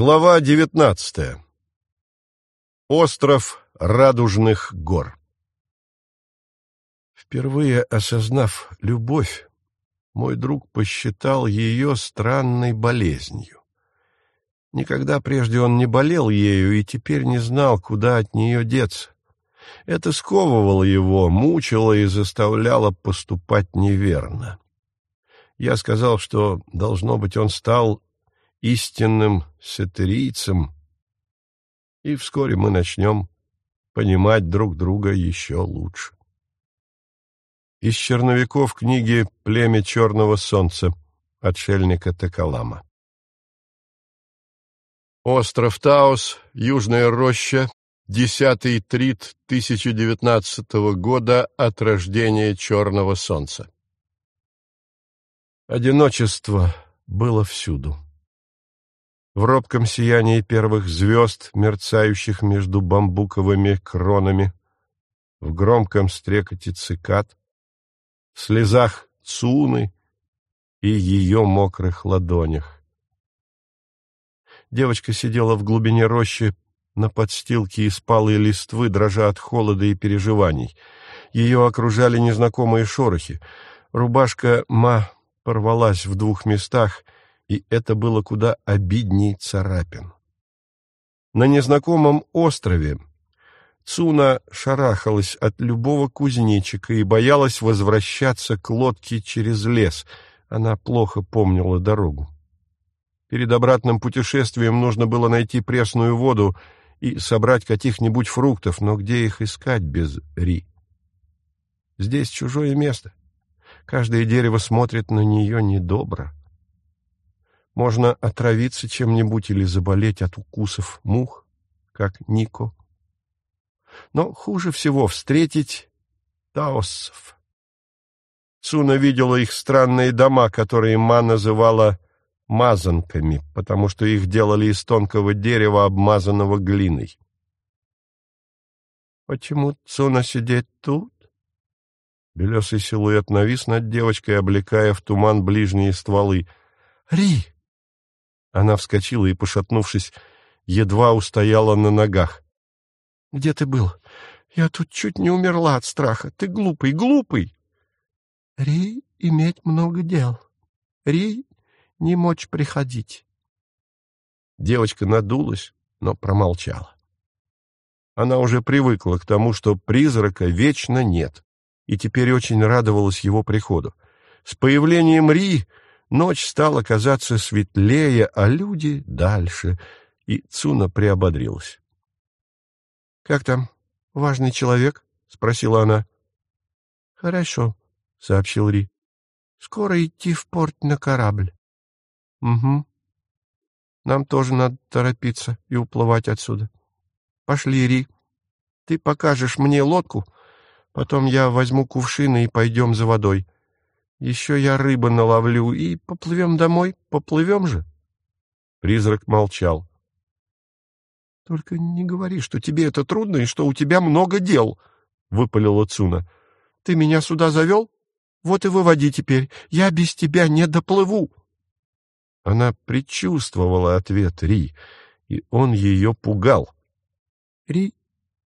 Глава девятнадцатая. Остров Радужных гор. Впервые осознав любовь, мой друг посчитал ее странной болезнью. Никогда прежде он не болел ею и теперь не знал, куда от нее деться. Это сковывало его, мучило и заставляло поступать неверно. Я сказал, что, должно быть, он стал истинным сатирийцем, и вскоре мы начнем понимать друг друга еще лучше. Из черновиков книги «Племя черного солнца» отшельника Текалама. Остров Таос, Южная роща, десятый трит 1019 года от рождения черного солнца. Одиночество было всюду в робком сиянии первых звезд, мерцающих между бамбуковыми кронами, в громком стрекоте цикад, в слезах цуны и ее мокрых ладонях. Девочка сидела в глубине рощи на подстилке из палой листвы, дрожа от холода и переживаний. Ее окружали незнакомые шорохи. Рубашка Ма порвалась в двух местах — и это было куда обидней царапин. На незнакомом острове Цуна шарахалась от любого кузнечика и боялась возвращаться к лодке через лес. Она плохо помнила дорогу. Перед обратным путешествием нужно было найти пресную воду и собрать каких-нибудь фруктов, но где их искать без Ри? Здесь чужое место. Каждое дерево смотрит на нее недобро. Можно отравиться чем-нибудь или заболеть от укусов мух, как Нико. Но хуже всего встретить таоссов. Цуна видела их странные дома, которые Ма называла мазанками, потому что их делали из тонкого дерева, обмазанного глиной. «Почему Цуна сидеть тут?» Белесый силуэт навис над девочкой, облекая в туман ближние стволы. «Ри!» Она вскочила и, пошатнувшись, едва устояла на ногах. — Где ты был? Я тут чуть не умерла от страха. Ты глупый, глупый. — Ри иметь много дел. Ри не мочь приходить. Девочка надулась, но промолчала. Она уже привыкла к тому, что призрака вечно нет, и теперь очень радовалась его приходу. С появлением Ри Ночь стала казаться светлее, а люди — дальше, и Цуна приободрилась. — Как там, важный человек? — спросила она. — Хорошо, — сообщил Ри. — Скоро идти в порт на корабль. — Угу. Нам тоже надо торопиться и уплывать отсюда. Пошли, Ри. Ты покажешь мне лодку, потом я возьму кувшины и пойдем за водой. — еще я рыбы наловлю, и поплывем домой, поплывем же. Призрак молчал. — Только не говори, что тебе это трудно и что у тебя много дел, — выпалила Цуна. — Ты меня сюда завел? Вот и выводи теперь. Я без тебя не доплыву. Она предчувствовала ответ Ри, и он ее пугал. — Ри,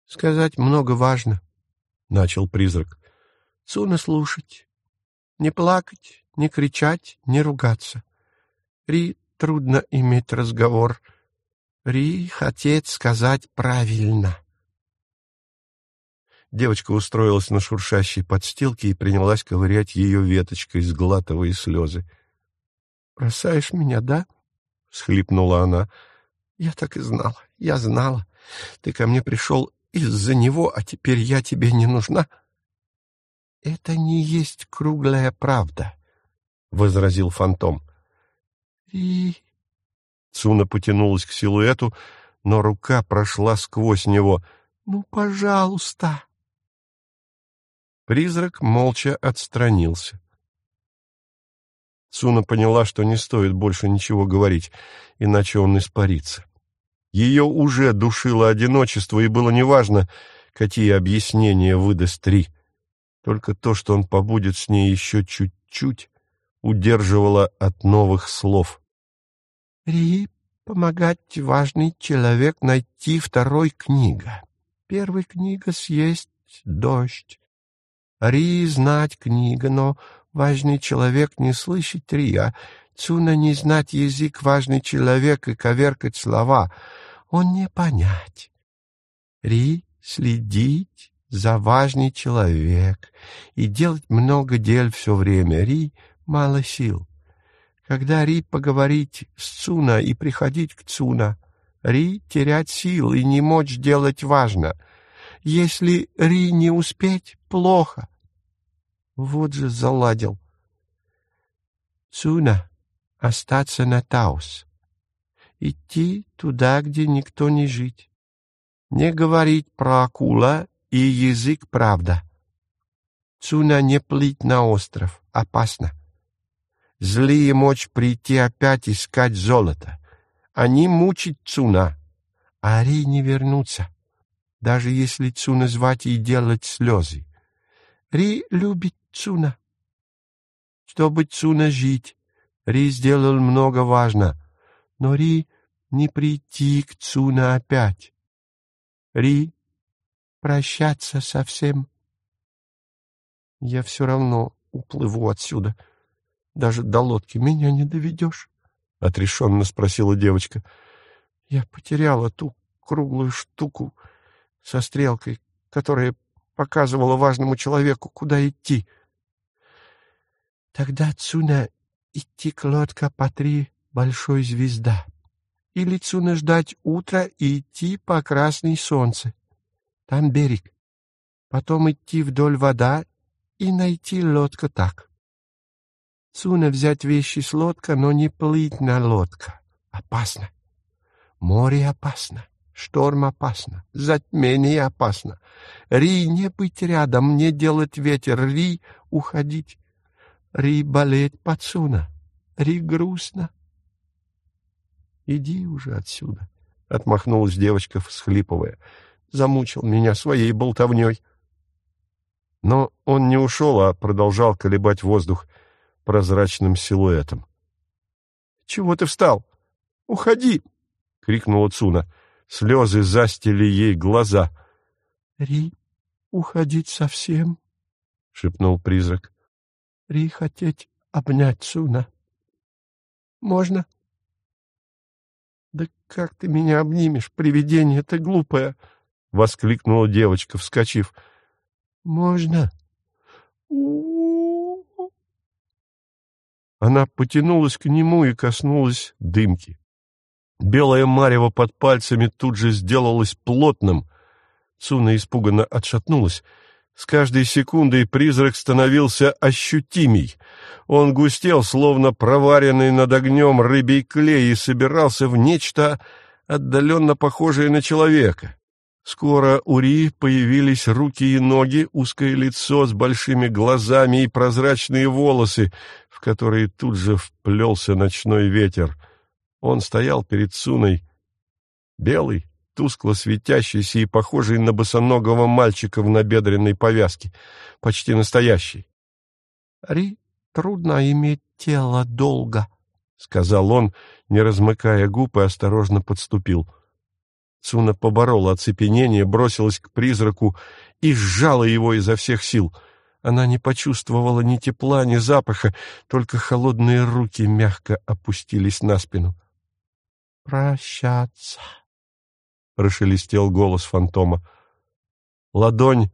сказать много важно, — начал призрак. — Цуна слушать. Не плакать, не кричать, не ругаться. Ри трудно иметь разговор. Ри хотеть сказать правильно. Девочка устроилась на шуршащей подстилке и принялась ковырять ее веточкой, сглатывая слезы. — Бросаешь меня, да? — всхлипнула она. — Я так и знала, я знала. Ты ко мне пришел из-за него, а теперь я тебе не нужна. — это не есть круглая правда, — возразил фантом. И... Цуна потянулась к силуэту, но рука прошла сквозь него. «Ну, пожалуйста!» Призрак молча отстранился. Цуна поняла, что не стоит больше ничего говорить, иначе он испарится. Ее уже душило одиночество, и было неважно, какие объяснения выдаст Три. Только то, что он побудет с ней еще чуть-чуть, удерживало от новых слов. — Ри, помогать важный человек найти второй книга. Первая книга съесть дождь. Ри знать книга, но важный человек не слышит Рия. Цуна не знать язык важный человек и коверкать слова. Он не понять. Ри следить за важный человек и делать много дел все время. Ри мало сил. Когда Ри поговорить с Цуна и приходить к Цуна, Ри терять сил и не мочь делать важно. Если Ри не успеть, плохо. Вот же заладил. Цуна остаться на Таус. Идти туда, где никто не жить. Не говорить про акула и язык правда. Цуна не плыть на остров, опасно. Злые мочь прийти опять искать золото. Они мучить Цуна, а Ри не вернуться, даже если Цуна звать и делать слезы. Ри любит Цуна. Чтобы Цуна жить, Ри сделал много важно, но Ри не прийти к Цуна опять. Ри прощаться совсем. Я все равно уплыву отсюда. Даже до лодки меня не доведешь? — отрешенно спросила девочка. — Я потеряла ту круглую штуку со стрелкой, которая показывала важному человеку, куда идти. Тогда Цуна идти к лодка по три большой звезда. Или Цуна ждать утра и идти по красной солнце. Там берег. Потом идти вдоль вода и найти лодка так. Цуна взять вещи с лодка, но не плыть на лодка. Опасно. Море опасно. Шторм опасно. Затмение опасно. Ри не быть рядом, не делать ветер. Ри уходить. Ри болеть под Цуна. Ри грустно. Иди уже отсюда, — отмахнулась девочка, всхлипывая замучил меня своей болтовней. Но он не ушел, а продолжал колебать воздух прозрачным силуэтом. — Чего ты встал? Уходи! — крикнула Цуна. Слезы застили ей глаза. — Ри, уходить совсем? — шепнул призрак. — Ри хотеть обнять Цуна. — Можно? — Да как ты меня обнимешь, привидение ты глупое! —— воскликнула девочка, вскочив. «Можно?» Она потянулась к нему и коснулась дымки. Белое марево под пальцами тут же сделалось плотным. Цуна испуганно отшатнулась. С каждой секундой призрак становился ощутимей. Он густел, словно проваренный над огнем рыбий клей, и собирался в нечто отдаленно похожее на человека. Скоро у Ри появились руки и ноги, узкое лицо с большими глазами и прозрачные волосы, в которые тут же вплелся ночной ветер. Он стоял перед Суной, белый, тускло светящийся и похожий на босоногого мальчика в набедренной повязке, почти настоящий. — Ри, трудно иметь тело долго, — сказал он, не размыкая губ и осторожно подступил. — Цуна поборола оцепенение, бросилась к призраку и сжала его изо всех сил. Она не почувствовала ни тепла, ни запаха, только холодные руки мягко опустились на спину. «Прощаться!» — прошелестел голос фантома. Ладонь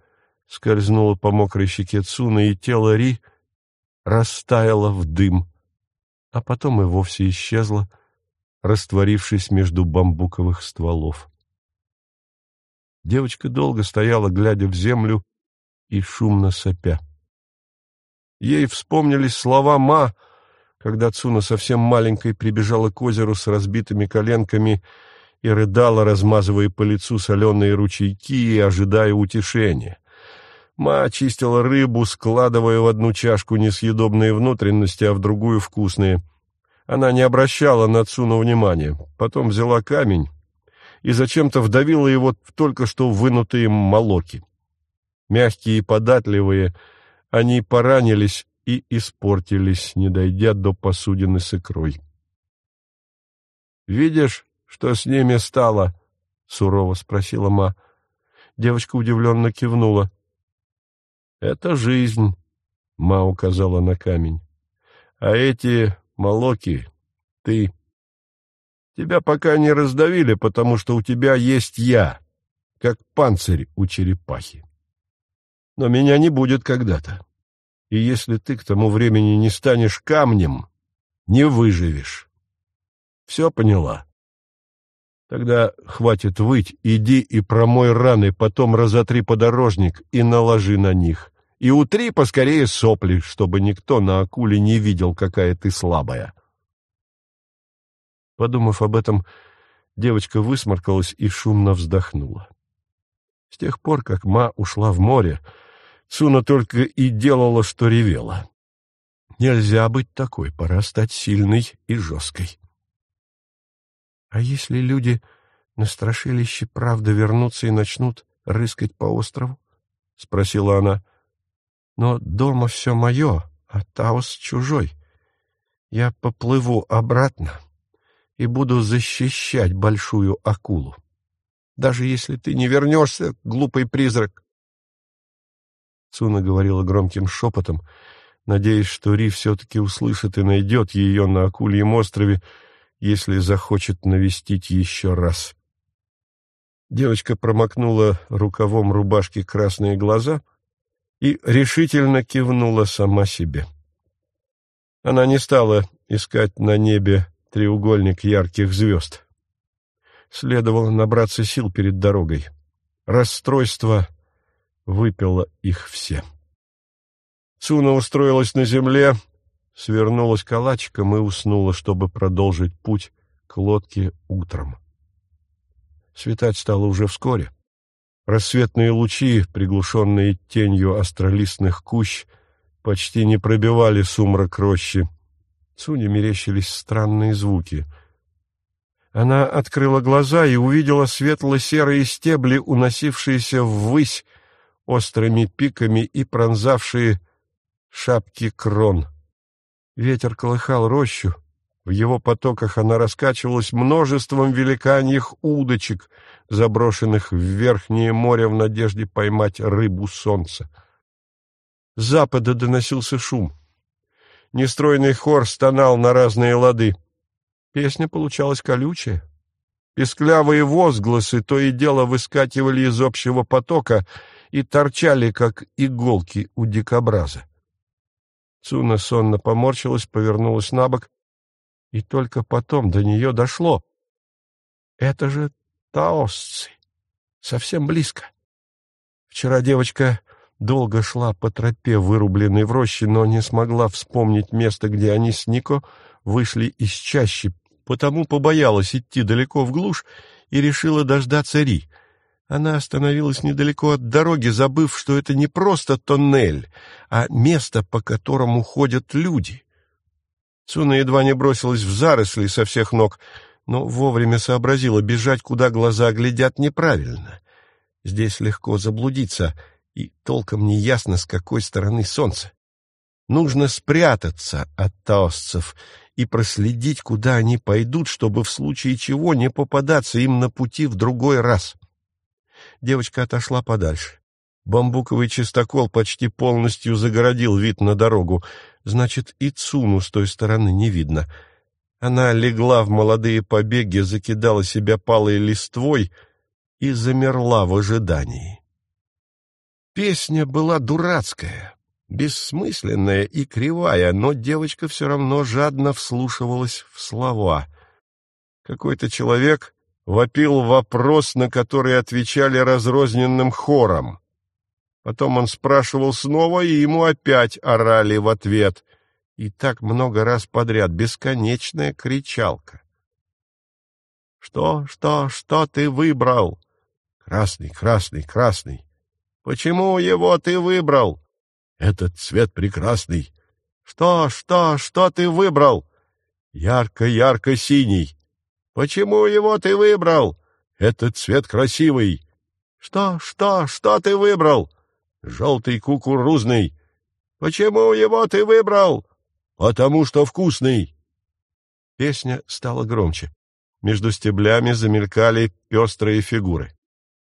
скользнула по мокрой щеке Цуна, и тело Ри растаяло в дым, а потом и вовсе исчезло, растворившись между бамбуковых стволов. Девочка долго стояла, глядя в землю и шумно сопя. Ей вспомнились слова «ма», когда Цуна совсем маленькой прибежала к озеру с разбитыми коленками и рыдала, размазывая по лицу соленые ручейки и ожидая утешения. Ма очистила рыбу, складывая в одну чашку несъедобные внутренности, а в другую — вкусные. Она не обращала на Цуну внимания. Потом взяла камень и зачем-то вдавила его в только что вынутые молоки. Мягкие и податливые, они поранились и испортились, не дойдя до посудины с икрой. «Видишь, Что с ними стало? — сурово спросила Ма. Девочка удивленно кивнула. — Это жизнь, — Ма указала на камень. — А эти молоки — ты. Тебя пока не раздавили, потому что у тебя есть я, как панцирь у черепахи. Но меня не будет когда-то. И если ты к тому времени не станешь камнем, не выживешь. Все поняла? Тогда хватит выть, иди и промой раны, потом разотри подорожник и наложи на них. И утри поскорее сопли, чтобы никто на акуле не видел, какая ты слабая. Подумав об этом, девочка высморкалась и шумно вздохнула. С тех пор, как Ма ушла в море, Цуна только и делала, что ревела. Нельзя быть такой, пора стать сильной и жесткой. А если люди на страшилище правда вернутся и начнут рыскать по острову? — спросила она. — Но дома все мое, а Таос чужой. Я поплыву обратно и буду защищать большую акулу. Даже если ты не вернешься, глупый призрак. Цуна говорила громким шепотом, надеясь, что Ри все-таки услышит и найдет ее на Акульем острове, если захочет навестить еще раз. Девочка промокнула рукавом рубашки красные глаза и решительно кивнула сама себе. Она не стала искать на небе треугольник ярких звезд. Следовало набраться сил перед дорогой. Расстройство выпило их все. Цуна устроилась на земле, свернулась калачиком и уснула, чтобы продолжить путь к лодке утром. Светать стало уже вскоре. Рассветные лучи, приглушенные тенью астролистных кущ, почти не пробивали сумрак рощи. Цуне мерещились странные звуки. Она открыла глаза и увидела светло-серые стебли, уносившиеся ввысь острыми пиками и пронзавшие шапки крон. Ветер колыхал рощу, в его потоках она раскачивалась множеством великаньих удочек, заброшенных в верхнее море в надежде поймать рыбу солнца. С запада доносился шум. Нестройный хор стонал на разные лады. Песня получалась колючая. Песклявые возгласы то и дело выскакивали из общего потока и торчали, как иголки у дикобраза. Цуна сонно поморщилась, повернулась на бок, и только потом до нее дошло. Это же таосцы, совсем близко. Вчера девочка долго шла по тропе, вырубленной в роще, но не смогла вспомнить место, где они с Нико вышли из чащи, потому побоялась идти далеко в глушь и решила дождаться Ри — она остановилась недалеко от дороги, забыв, что это не просто тоннель, а место, по которому ходят люди. Цуна едва не бросилась в заросли со всех ног, но вовремя сообразила, бежать, куда глаза глядят, неправильно. Здесь легко заблудиться, и толком не ясно, с какой стороны солнце. Нужно спрятаться от таосцев и проследить, куда они пойдут, чтобы в случае чего не попадаться им на пути в другой раз. Девочка отошла подальше. Бамбуковый чистокол почти полностью загородил вид на дорогу. Значит, и Цуну с той стороны не видно. Она легла в молодые побеги, закидала себя палой листвой и замерла в ожидании. Песня была дурацкая, бессмысленная и кривая, но девочка все равно жадно вслушивалась в слова. Какой-то человек вопил вопрос, на который отвечали разрозненным хором. Потом он спрашивал снова, и ему опять орали в ответ. И так много раз подряд, бесконечная кричалка. «Что, что, что ты выбрал?» «Красный, красный, красный». «Почему его ты выбрал?» «Этот цвет прекрасный». «Что, что, что ты выбрал?» «Ярко-ярко-синий». Почему его ты выбрал? Этот цвет красивый. Что, что, что ты выбрал? Желтый кукурузный. Почему его ты выбрал? Потому что вкусный. Песня стала громче. Между стеблями замелькали пестрые фигуры.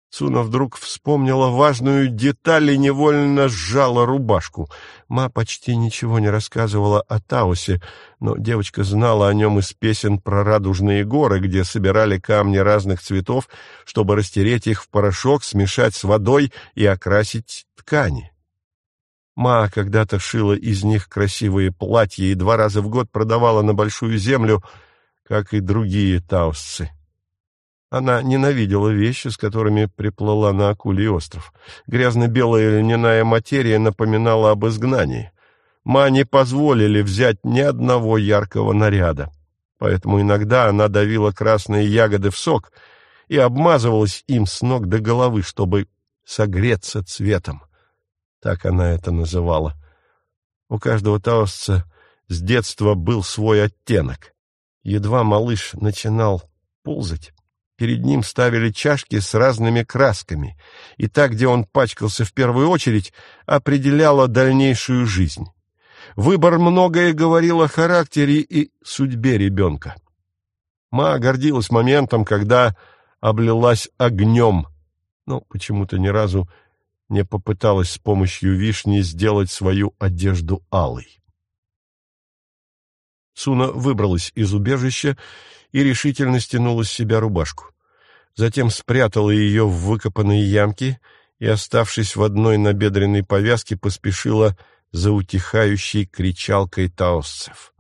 Цуна вдруг вспомнила важную деталь и невольно сжала рубашку. Ма почти ничего не рассказывала о Таосе, но девочка знала о нем из песен про радужные горы, где собирали камни разных цветов, чтобы растереть их в порошок, смешать с водой и окрасить ткани. Ма когда-то шила из них красивые платья и два раза в год продавала на большую землю, как и другие таосцы. Она ненавидела вещи, с которыми приплыла на Акулий остров. Грязно-белая льняная материя напоминала об изгнании. Ма не позволили взять ни одного яркого наряда. Поэтому иногда она давила красные ягоды в сок и обмазывалась им с ног до головы, чтобы согреться цветом. Так она это называла. У каждого таосца с детства был свой оттенок. Едва малыш начинал ползать, Перед ним ставили чашки с разными красками, и так, где он пачкался в первую очередь, определяло дальнейшую жизнь. Выбор многое говорил о характере и судьбе ребенка. Ма гордилась моментом, когда облилась огнем, но почему-то ни разу не попыталась с помощью вишни сделать свою одежду алой. Суна выбралась из убежища и решительно стянула с себя рубашку. Затем спрятала ее в выкопанные ямки и, оставшись в одной набедренной повязке, поспешила за утихающей кричалкой таосцев.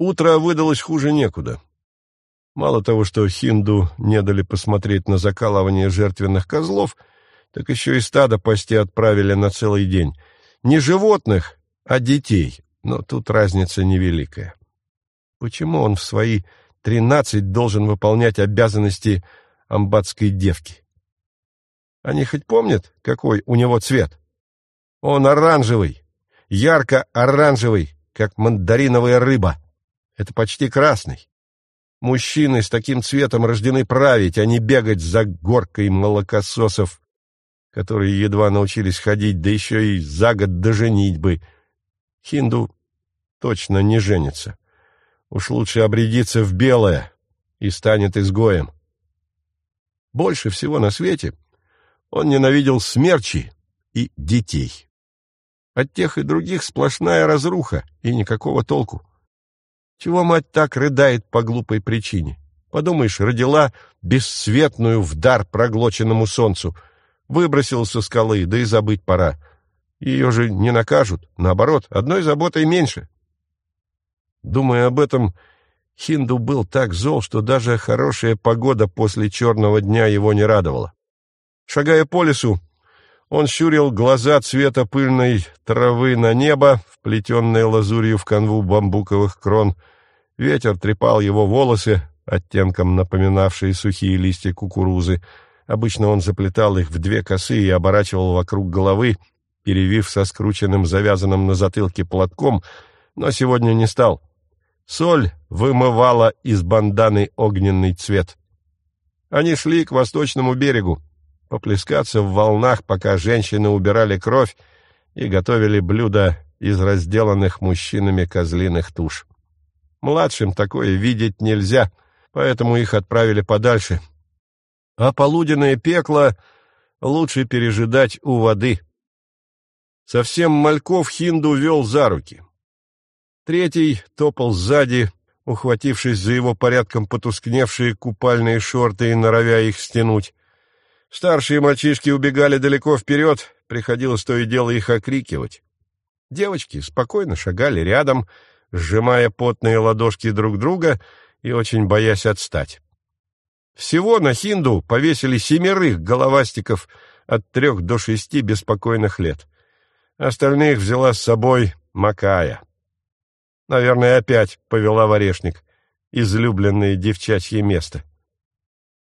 Утро выдалось хуже некуда. Мало того, что хинду не дали посмотреть на закалывание жертвенных козлов, так еще и стадо пасти отправили на целый день. Не животных, а детей, но тут разница невеликая. Почему он в свои тринадцать должен выполнять обязанности амбатской девки? Они хоть помнят, какой у него цвет? Он оранжевый, ярко-оранжевый, как мандариновая рыба. Это почти красный. Мужчины с таким цветом рождены править, а не бегать за горкой молокососов, которые едва научились ходить, да еще и за год до женитьбы. Хинду точно не женится. Уж лучше обрядиться в белое и станет изгоем. Больше всего на свете он ненавидел смерчи и детей. От тех и других сплошная разруха и никакого толку. Чего мать так рыдает по глупой причине? Подумаешь, родила бесцветную в дар проглоченному солнцу, выбросил со скалы, да и забыть пора. Ее же не накажут, наоборот, одной заботой меньше. Думая об этом, Хинду был так зол, что даже хорошая погода после черного дня его не радовала. Шагая по лесу, он щурил глаза цвета пыльной травы на небо, вплетенное лазурью в канву бамбуковых крон. Ветер трепал его волосы, оттенком напоминавшие сухие листья кукурузы. Обычно он заплетал их в две косы и оборачивал вокруг головы, перевив со скрученным завязанным на затылке платком, но сегодня не стал — Соль вымывала из банданы огненный цвет. Они шли к восточному берегу, поплескаться в волнах, пока женщины убирали кровь и готовили блюда из разделанных мужчинами козлиных туш. Младшим такое видеть нельзя, поэтому их отправили подальше. А полуденное пекло лучше пережидать у воды. Совсем мальков Хинду вел за руки. Третий топал сзади, ухватившись за его порядком потускневшие купальные шорты и норовя их стянуть. Старшие мальчишки убегали далеко вперед, приходилось то и дело их окрикивать. Девочки спокойно шагали рядом, сжимая потные ладошки друг друга и очень боясь отстать. Всего на хинду повесили семерых головастиков от трех до шести беспокойных лет. Остальных взяла с собой Макая. Наверное, опять повела в орешник, излюбленное девчачье место.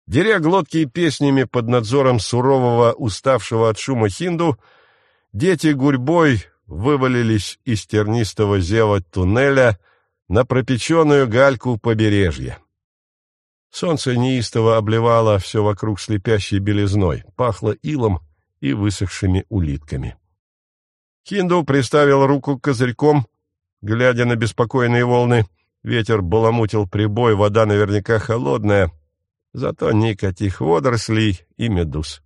Деря глотки песнями под надзором сурового, уставшего от шума хинду, дети гурьбой вывалились из тернистого зева туннеля на пропеченную гальку побережья. Солнце неистово обливало все вокруг слепящей белизной, пахло илом и высохшими улитками. Хинду приставил руку козырьком глядя на беспокойные волны, Ветер баламутил прибой, вода наверняка холодная, зато никаких водорослей и медуз.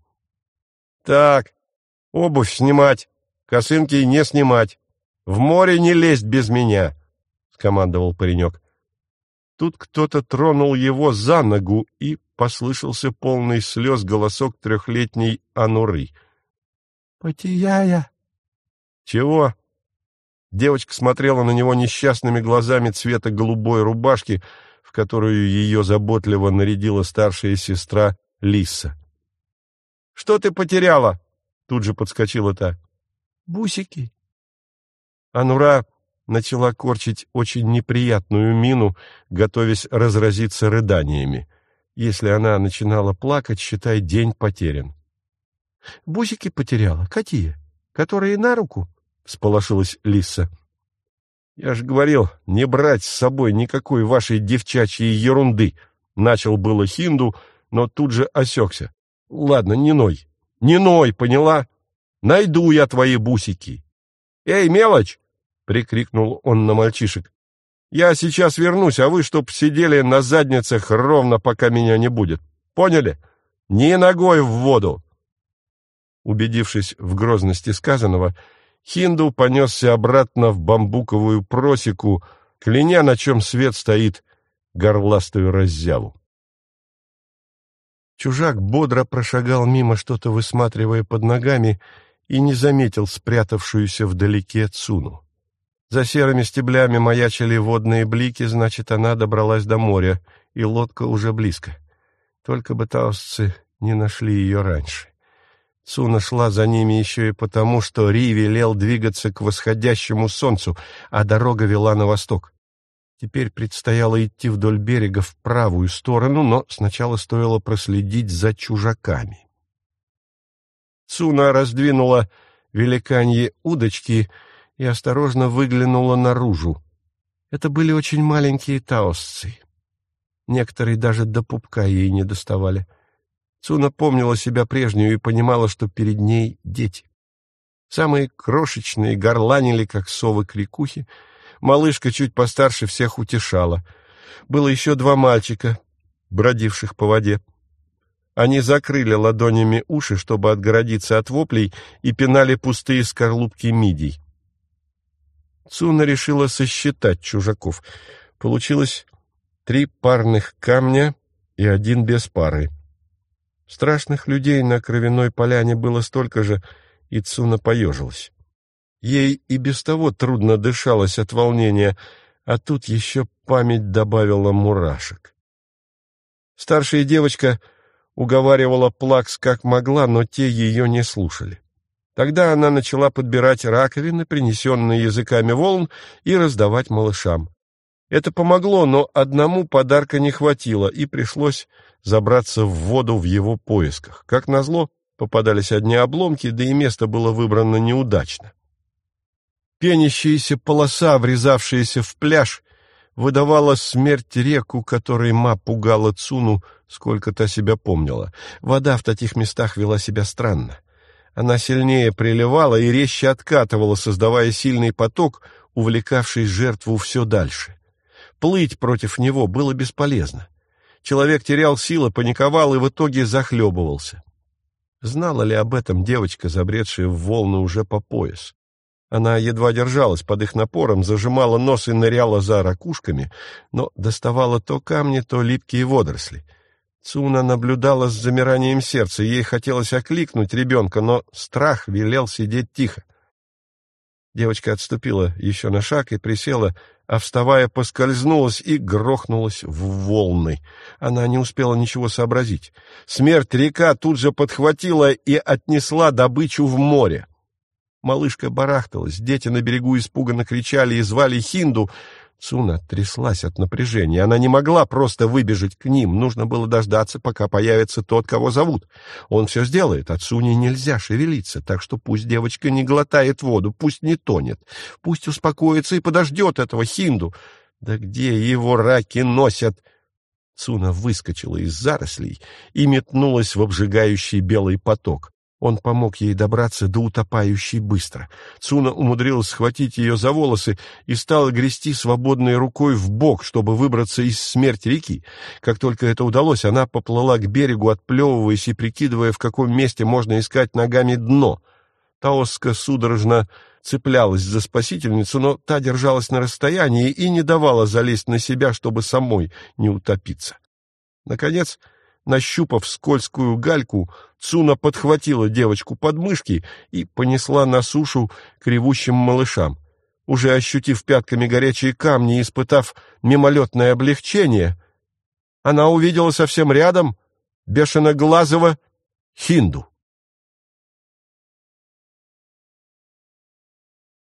Так, обувь снимать, косынки не снимать, в море не лезть без меня, — скомандовал паренек. Тут кто-то тронул его за ногу, и послышался полный слез голосок трехлетней Ануры. — Потияя! — Чего? Девочка смотрела на него несчастными глазами цвета голубой рубашки, в которую ее заботливо нарядила старшая сестра Лиса. — Что ты потеряла? — тут же подскочила та. — Бусики. Анура начала корчить очень неприятную мину, готовясь разразиться рыданиями. Если она начинала плакать, считай, день потерян. — Бусики потеряла? Какие? Которые на руку? — всполошилась Лиса. — Я же говорил, не брать с собой никакой вашей девчачьей ерунды. Начал было Хинду, но тут же осекся. — Ладно, не ной. Не ной, поняла? Найду я твои бусики. — Эй, мелочь! — прикрикнул он на мальчишек. — Я сейчас вернусь, а вы чтоб сидели на задницах ровно, пока меня не будет. Поняли? Ни ногой в воду! Убедившись в грозности сказанного, Хинду понесся обратно в бамбуковую просеку, кляня, на чем свет стоит, горластую раззяву. Чужак бодро прошагал мимо, что-то высматривая под ногами, и не заметил спрятавшуюся вдалеке Цуну. За серыми стеблями маячили водные блики, значит, она добралась до моря, и лодка уже близко. Только бы таосцы не нашли ее раньше. Цуна шла за ними еще и потому, что Ри велел двигаться к восходящему солнцу, а дорога вела на восток. Теперь предстояло идти вдоль берега в правую сторону, но сначала стоило проследить за чужаками. Цуна раздвинула великанье удочки и осторожно выглянула наружу. Это были очень маленькие таосцы. Некоторые даже до пупка ей не доставали — Цуна помнила себя прежнюю и понимала, что перед ней дети. Самые крошечные горланили, как совы-крикухи. Малышка чуть постарше всех утешала. Было еще два мальчика, бродивших по воде. Они закрыли ладонями уши, чтобы отгородиться от воплей, и пинали пустые скорлупки мидий. Цуна решила сосчитать чужаков. Получилось три парных камня и один без пары. Страшных людей на кровяной поляне было столько же, и Цуна поежилась. Ей и без того трудно дышалось от волнения, а тут еще память добавила мурашек. Старшая девочка уговаривала Плакс как могла, но те ее не слушали. Тогда она начала подбирать раковины, принесенные языками волн, и раздавать малышам. Это помогло, но одному подарка не хватило, и пришлось забраться в воду в его поисках. Как назло, попадались одни обломки, да и место было выбрано неудачно. Пенящаяся полоса, врезавшаяся в пляж, выдавала смерть реку, которой ма пугала Цуну, сколько та себя помнила. Вода в таких местах вела себя странно. Она сильнее приливала и резче откатывала, создавая сильный поток, увлекавший жертву все дальше. Плыть против него было бесполезно. Человек терял силы, паниковал и в итоге захлебывался. Знала ли об этом девочка, забредшая в волны уже по пояс? Она едва держалась под их напором, зажимала нос и ныряла за ракушками, но доставала то камни, то липкие водоросли. Цуна наблюдала с замиранием сердца, ей хотелось окликнуть ребенка, но страх велел сидеть тихо. Девочка отступила еще на шаг и присела, а, вставая, поскользнулась и грохнулась в волны. Она не успела ничего сообразить. Смерть река тут же подхватила и отнесла добычу в море. Малышка барахталась, дети на берегу испуганно кричали и звали Хинду — Цуна тряслась от напряжения. Она не могла просто выбежать к ним. Нужно было дождаться, пока появится тот, кого зовут. Он все сделает. От Цуни нельзя шевелиться, так что пусть девочка не глотает воду, пусть не тонет. Пусть успокоится и подождет этого Хинду. Да где его раки носят? Цуна выскочила из зарослей и метнулась в обжигающий белый поток. Он помог ей добраться до утопающей быстро. Цуна умудрилась схватить ее за волосы и стала грести свободной рукой в бок, чтобы выбраться из смерти реки. Как только это удалось, она поплыла к берегу, отплевываясь и прикидывая, в каком месте можно искать ногами дно. Таоска судорожно цеплялась за спасительницу, но та держалась на расстоянии и не давала залезть на себя, чтобы самой не утопиться. Наконец, Нащупав скользкую гальку, Цуна подхватила девочку под мышки и понесла на сушу к ревущим малышам. Уже ощутив пятками горячие камни и испытав мимолетное облегчение, она увидела совсем рядом бешеноглазого Хинду.